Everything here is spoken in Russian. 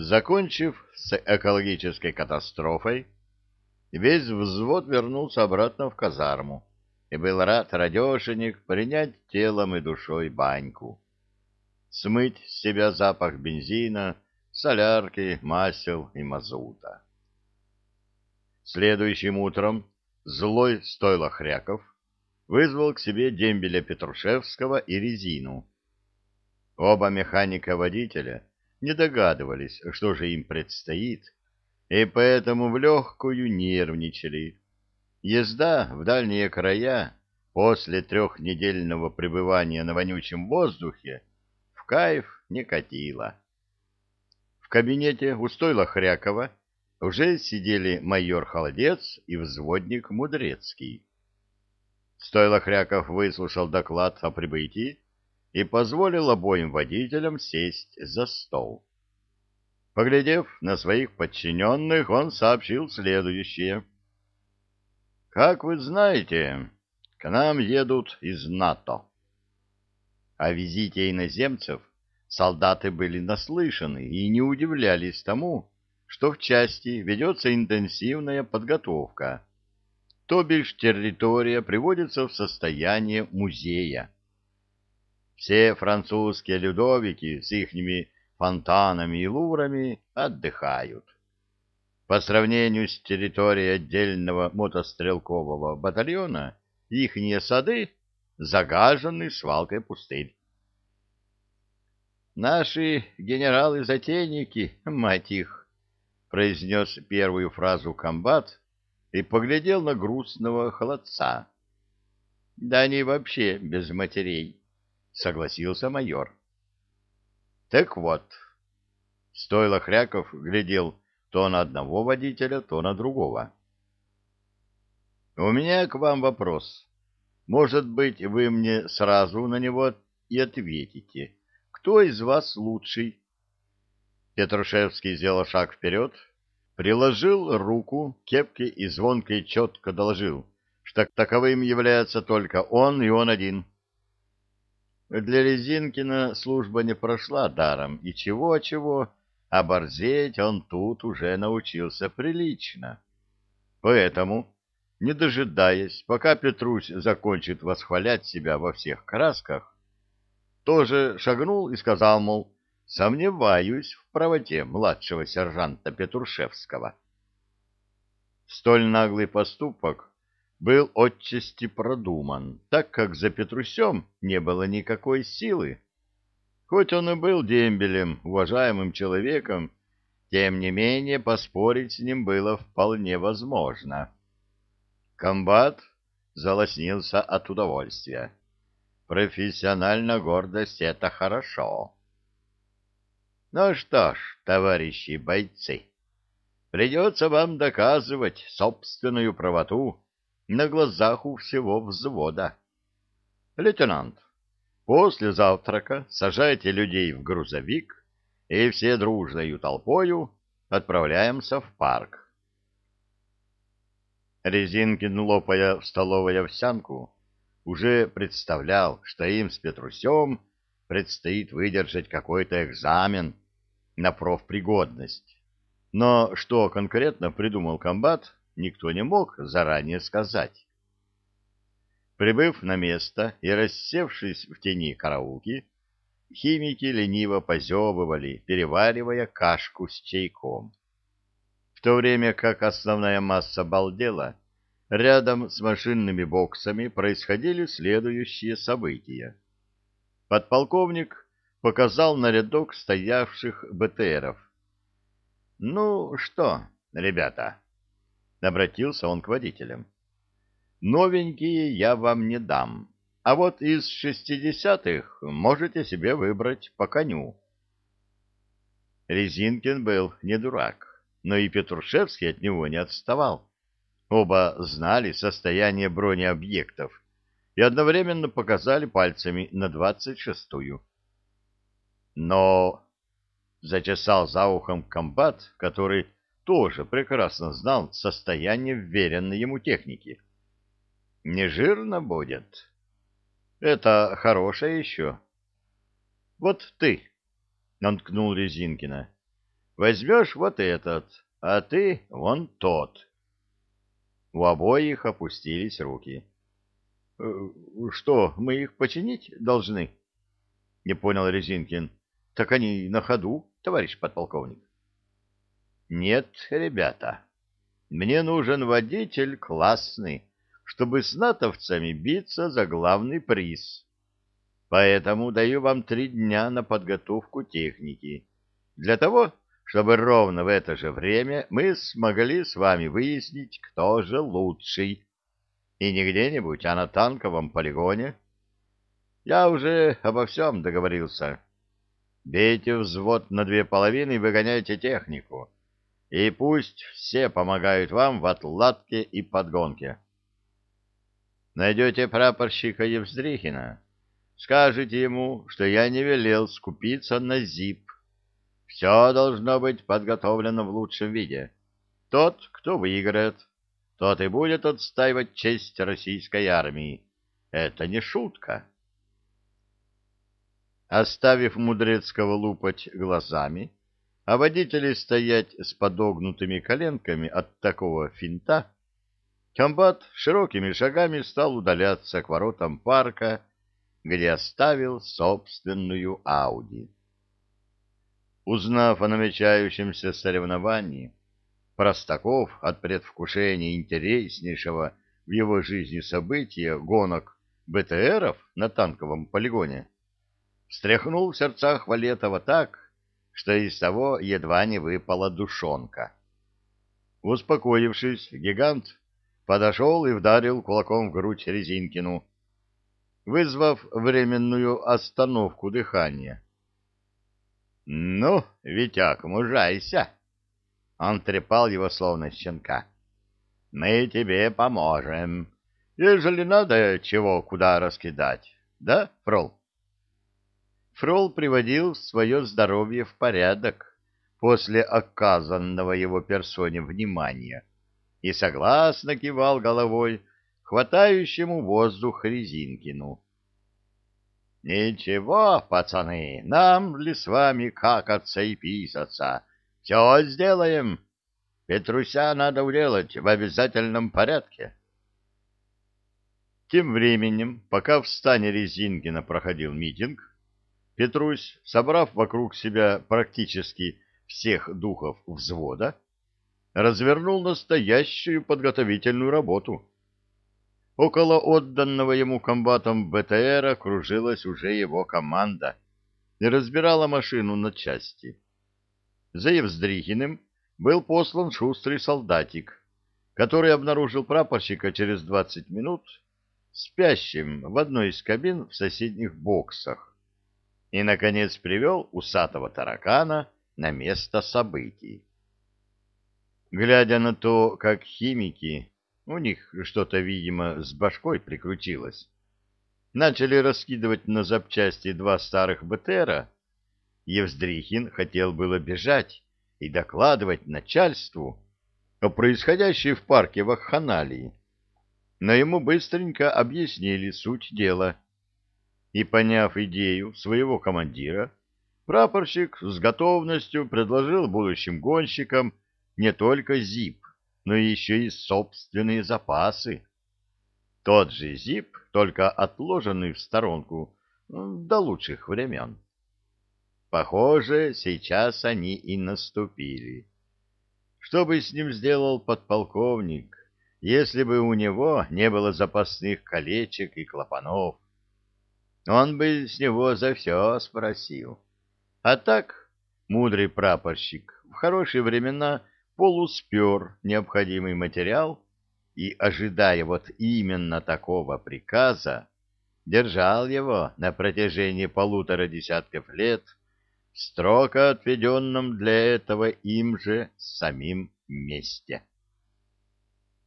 Закончив с экологической катастрофой, весь взвод вернулся обратно в казарму и был рад радешенек принять телом и душой баньку. Смыть с себя запах бензина, солярки, масел и мазута. Следующим утром злой стойло Хряков вызвал к себе дембеля Петрушевского и резину. Оба механика-водителя не догадывались, что же им предстоит, и поэтому в легкую нервничали. Езда в дальние края после трехнедельного пребывания на вонючем воздухе в кайф не катила. В кабинете у стойла Хрякова уже сидели майор Холодец и взводник Мудрецкий. Стойло Хряков выслушал доклад о прибытии и позволил обоим водителям сесть за стол. Поглядев на своих подчиненных, он сообщил следующее. «Как вы знаете, к нам едут из НАТО». О визите иноземцев солдаты были наслышаны и не удивлялись тому, что в части ведется интенсивная подготовка, то бишь территория приводится в состояние музея. Все французские людовики с ихними фонтанами и луврами отдыхают. По сравнению с территорией отдельного мотострелкового батальона, ихние сады загажены свалкой пустырь. Наши генералы-затейники, мать их, произнес первую фразу комбат и поглядел на грустного холодца. — Да они вообще без матерей, — согласился майор. — Так вот, стойло Хряков глядел то на одного водителя, то на другого. — У меня к вам вопрос. Может быть, вы мне сразу на него и ответите. Кто из вас лучший? Петрушевский сделал шаг вперед, приложил руку к кепке и звонко и четко доложил, что таковым является только он и он один. Для Резинкина служба не прошла даром, и чего-чего, а борзеть он тут уже научился прилично. Поэтому, не дожидаясь, пока Петрусь закончит восхвалять себя во всех красках, тоже шагнул и сказал, мол, Сомневаюсь в правоте младшего сержанта Петрушевского. Столь наглый поступок был отчасти продуман, так как за Петрусем не было никакой силы. Хоть он и был дембелем, уважаемым человеком, тем не менее поспорить с ним было вполне возможно. Комбат залоснился от удовольствия. Профессиональная гордость — это хорошо. Ну что ж, товарищи бойцы, придется вам доказывать собственную правоту на глазах у всего взвода. Лейтенант, после завтрака сажайте людей в грузовик и все дружною толпою отправляемся в парк. Резинкин, лопая в столовой овсянку, уже представлял, что им с Петрусем предстоит выдержать какой-то экзамен на профпригодность. Но что конкретно придумал комбат, никто не мог заранее сказать. Прибыв на место и рассевшись в тени караулки, химики лениво позевывали, переваривая кашку с чайком. В то время как основная масса балдела, рядом с машинными боксами происходили следующие события. Подполковник показал на рядок стоявших БТРов. — Ну что, ребята? — обратился он к водителям. — Новенькие я вам не дам, а вот из шестидесятых можете себе выбрать по коню. Резинкин был не дурак, но и Петрушевский от него не отставал. Оба знали состояние бронеобъектов и одновременно показали пальцами на двадцать шестую. Но зачесал за ухом комбат, который тоже прекрасно знал состояние вверенной ему техники. Не жирно будет. Это хорошее еще. Вот ты, — он ткнул Резинкина, — возьмешь вот этот, а ты вон тот. У обоих опустились руки. «Э, — Что, мы их починить должны? — не понял Резинкин. — Так они на ходу, товарищ подполковник. — Нет, ребята, мне нужен водитель классный, чтобы с натовцами биться за главный приз. Поэтому даю вам три дня на подготовку техники. Для того, чтобы ровно в это же время мы смогли с вами выяснить, кто же лучший. И не где-нибудь, а на танковом полигоне. Я уже обо всем договорился. Бейте взвод на две половины и выгоняйте технику. И пусть все помогают вам в отладке и подгонке. Найдете прапорщика Евздрихина, скажете ему, что я не велел скупиться на ЗИП. Все должно быть подготовлено в лучшем виде. Тот, кто выиграет, тот и будет отстаивать честь российской армии. Это не шутка. Оставив Мудрецкого лупать глазами, а водителей стоять с подогнутыми коленками от такого финта, Комбат широкими шагами стал удаляться к воротам парка, где оставил собственную Ауди. Узнав о намечающемся соревновании, Простаков от предвкушения интереснейшего в его жизни события гонок БТРов на танковом полигоне встряхнул в сердцах Валетова так, что из того едва не выпала душонка. Успокоившись, гигант подошел и вдарил кулаком в грудь Резинкину, вызвав временную остановку дыхания. — Ну, Витяк, мужайся! Он трепал его словно щенка. — Мы тебе поможем, ежели надо чего куда раскидать. Да, Фрол? Фрол приводил свое здоровье в порядок после оказанного его персоне внимания и согласно кивал головой хватающему воздух Резинкину. — Ничего, пацаны, нам ли с вами какаться и писаться? Все сделаем. Петруся надо уделать в обязательном порядке. Тем временем, пока в стане Резинкина проходил митинг, Петрусь, собрав вокруг себя практически всех духов взвода, развернул настоящую подготовительную работу. Около отданного ему комбатом БТРа кружилась уже его команда и разбирала машину на части. За Евздрихиным был послан шустрый солдатик, который обнаружил прапорщика через двадцать минут спящим в одной из кабин в соседних боксах и, наконец, привел усатого таракана на место событий. Глядя на то, как химики, у них что-то, видимо, с башкой прикрутилось, начали раскидывать на запчасти два старых БТРа, Евздрихин хотел было бежать и докладывать начальству о происходящей в парке вакханалии, но ему быстренько объяснили суть дела. И, поняв идею своего командира, прапорщик с готовностью предложил будущим гонщикам не только ЗИП, но еще и собственные запасы. Тот же ЗИП, только отложенный в сторонку до лучших времен. Похоже, сейчас они и наступили. Что бы с ним сделал подполковник, если бы у него не было запасных колечек и клапанов? Он бы с него за все спросил. А так, мудрый прапорщик в хорошие времена полуспер необходимый материал и, ожидая вот именно такого приказа, держал его на протяжении полутора десятков лет в строго отведенном для этого им же самим месте.